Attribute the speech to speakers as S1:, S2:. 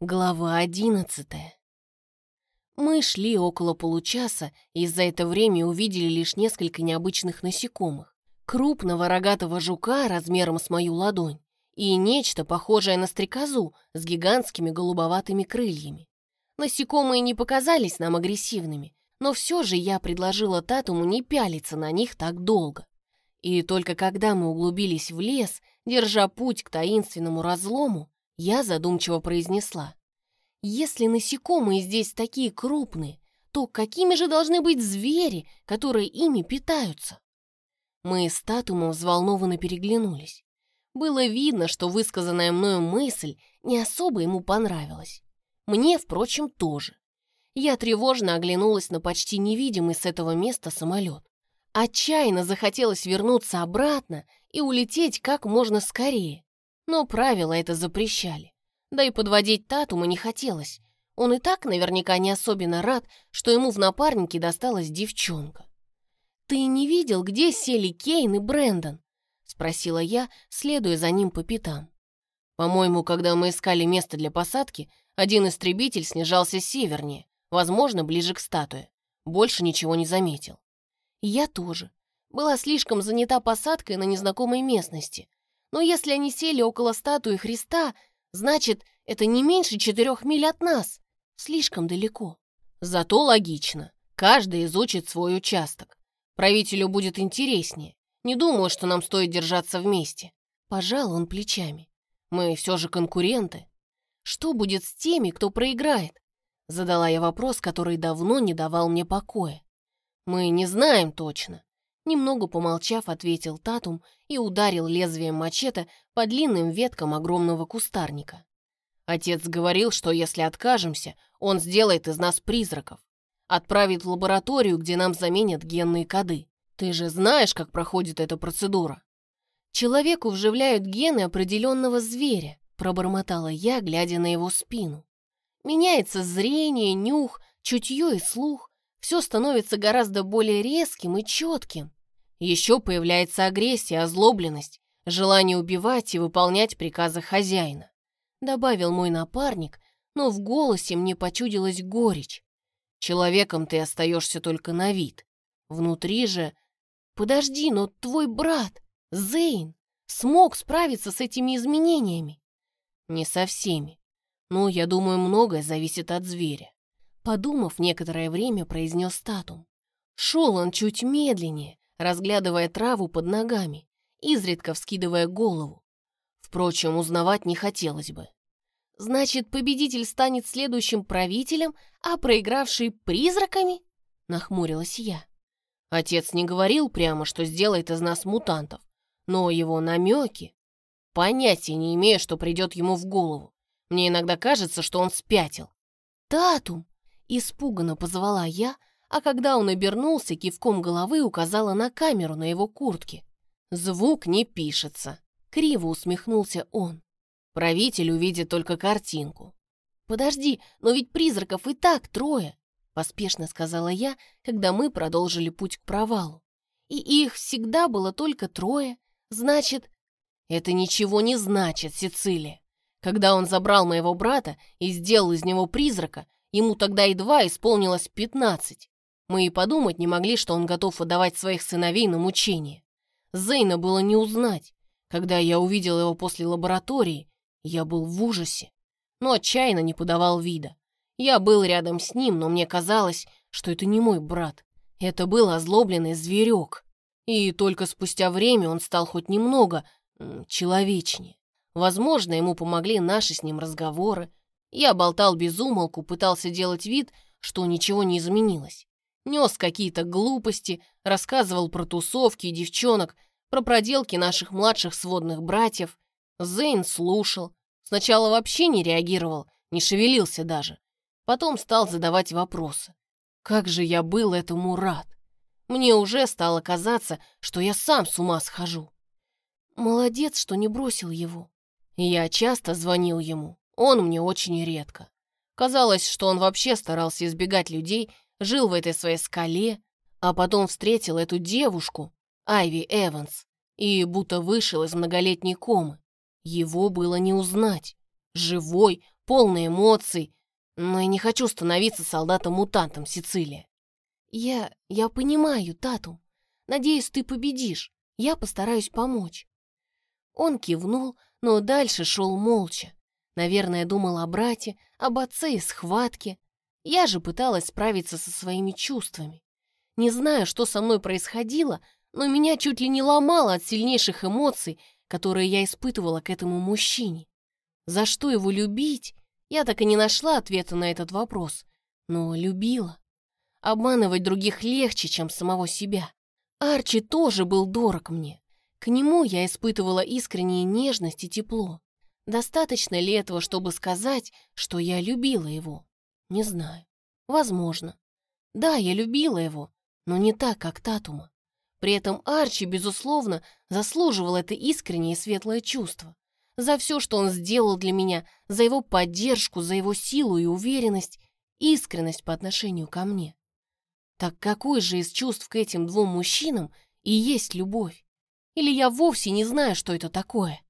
S1: Глава одиннадцатая. Мы шли около получаса и за это время увидели лишь несколько необычных насекомых. Крупного рогатого жука размером с мою ладонь и нечто похожее на стрекозу с гигантскими голубоватыми крыльями. Насекомые не показались нам агрессивными, но все же я предложила Татуму не пялиться на них так долго. И только когда мы углубились в лес, держа путь к таинственному разлому, я задумчиво произнесла. «Если насекомые здесь такие крупные, то какими же должны быть звери, которые ими питаются?» Мы с Татумом взволнованно переглянулись. Было видно, что высказанная мною мысль не особо ему понравилась. Мне, впрочем, тоже. Я тревожно оглянулась на почти невидимый с этого места самолет. Отчаянно захотелось вернуться обратно и улететь как можно скорее. Но правила это запрещали. Да и подводить Татума не хотелось. Он и так наверняка не особенно рад, что ему в напарнике досталась девчонка. «Ты не видел, где сели Кейн и Брэндон?» — спросила я, следуя за ним по пятам. По-моему, когда мы искали место для посадки, один истребитель снижался севернее, возможно, ближе к статуе. Больше ничего не заметил. Я тоже. Была слишком занята посадкой на незнакомой местности, но если они сели около статуи Христа, значит, это не меньше четырех миль от нас. Слишком далеко. Зато логично. Каждый изучит свой участок. Правителю будет интереснее. Не думаю, что нам стоит держаться вместе. Пожал он плечами. Мы все же конкуренты. Что будет с теми, кто проиграет? Задала я вопрос, который давно не давал мне покоя. Мы не знаем точно. Немного помолчав, ответил Татум и ударил лезвием мачете по длинным веткам огромного кустарника. Отец говорил, что если откажемся, он сделает из нас призраков. Отправит в лабораторию, где нам заменят генные коды. Ты же знаешь, как проходит эта процедура. Человеку вживляют гены определенного зверя, пробормотала я, глядя на его спину. Меняется зрение, нюх, чутье и слух. Все становится гораздо более резким и четким. Еще появляется агрессия, озлобленность, желание убивать и выполнять приказы хозяина. Добавил мой напарник, но в голосе мне почудилась горечь. Человеком ты остаешься только на вид. Внутри же... Подожди, но твой брат, Зейн, смог справиться с этими изменениями? Не со всеми. Ну, я думаю, многое зависит от зверя. Подумав некоторое время, произнес Татум. Шел он чуть медленнее, разглядывая траву под ногами, изредка вскидывая голову. Впрочем, узнавать не хотелось бы. «Значит, победитель станет следующим правителем, а проигравший — призраками?» — нахмурилась я. Отец не говорил прямо, что сделает из нас мутантов, но его намеки... Понятия не имею, что придет ему в голову. Мне иногда кажется, что он спятил. «Татум!» — испуганно позвала я, а когда он обернулся, кивком головы указала на камеру на его куртке. «Звук не пишется», — криво усмехнулся он. «Правитель увидит только картинку». «Подожди, но ведь призраков и так трое», — поспешно сказала я, когда мы продолжили путь к провалу. «И их всегда было только трое. Значит...» «Это ничего не значит, Сицилия. Когда он забрал моего брата и сделал из него призрака, ему тогда едва исполнилось пятнадцать. Мы и подумать не могли, что он готов отдавать своих сыновей на мучение. Зейна было не узнать. Когда я увидел его после лаборатории, я был в ужасе, но отчаянно не подавал вида. Я был рядом с ним, но мне казалось, что это не мой брат. Это был озлобленный зверек. И только спустя время он стал хоть немного человечнее. Возможно, ему помогли наши с ним разговоры. Я болтал без умолку, пытался делать вид, что ничего не изменилось нес какие-то глупости, рассказывал про тусовки и девчонок, про проделки наших младших сводных братьев. Зейн слушал. Сначала вообще не реагировал, не шевелился даже. Потом стал задавать вопросы. Как же я был этому рад. Мне уже стало казаться, что я сам с ума схожу. Молодец, что не бросил его. Я часто звонил ему, он мне очень редко. Казалось, что он вообще старался избегать людей, жил в этой своей скале, а потом встретил эту девушку, Айви Эванс, и будто вышел из многолетней комы. Его было не узнать. Живой, полный эмоций, но я не хочу становиться солдатом-мутантом, Сицилия. Я... я понимаю, Тату. Надеюсь, ты победишь. Я постараюсь помочь. Он кивнул, но дальше шел молча. Наверное, думал о брате, об отце и схватке. Я же пыталась справиться со своими чувствами. Не знаю, что со мной происходило, но меня чуть ли не ломало от сильнейших эмоций, которые я испытывала к этому мужчине. За что его любить? Я так и не нашла ответа на этот вопрос, но любила. Обманывать других легче, чем самого себя. Арчи тоже был дорог мне. К нему я испытывала искреннюю нежность и тепло. Достаточно ли этого, чтобы сказать, что я любила его? Не знаю. Возможно. Да, я любила его, но не так, как Татума. При этом Арчи, безусловно, заслуживал это искреннее и светлое чувство. За все, что он сделал для меня, за его поддержку, за его силу и уверенность, искренность по отношению ко мне. Так какой же из чувств к этим двум мужчинам и есть любовь? Или я вовсе не знаю, что это такое?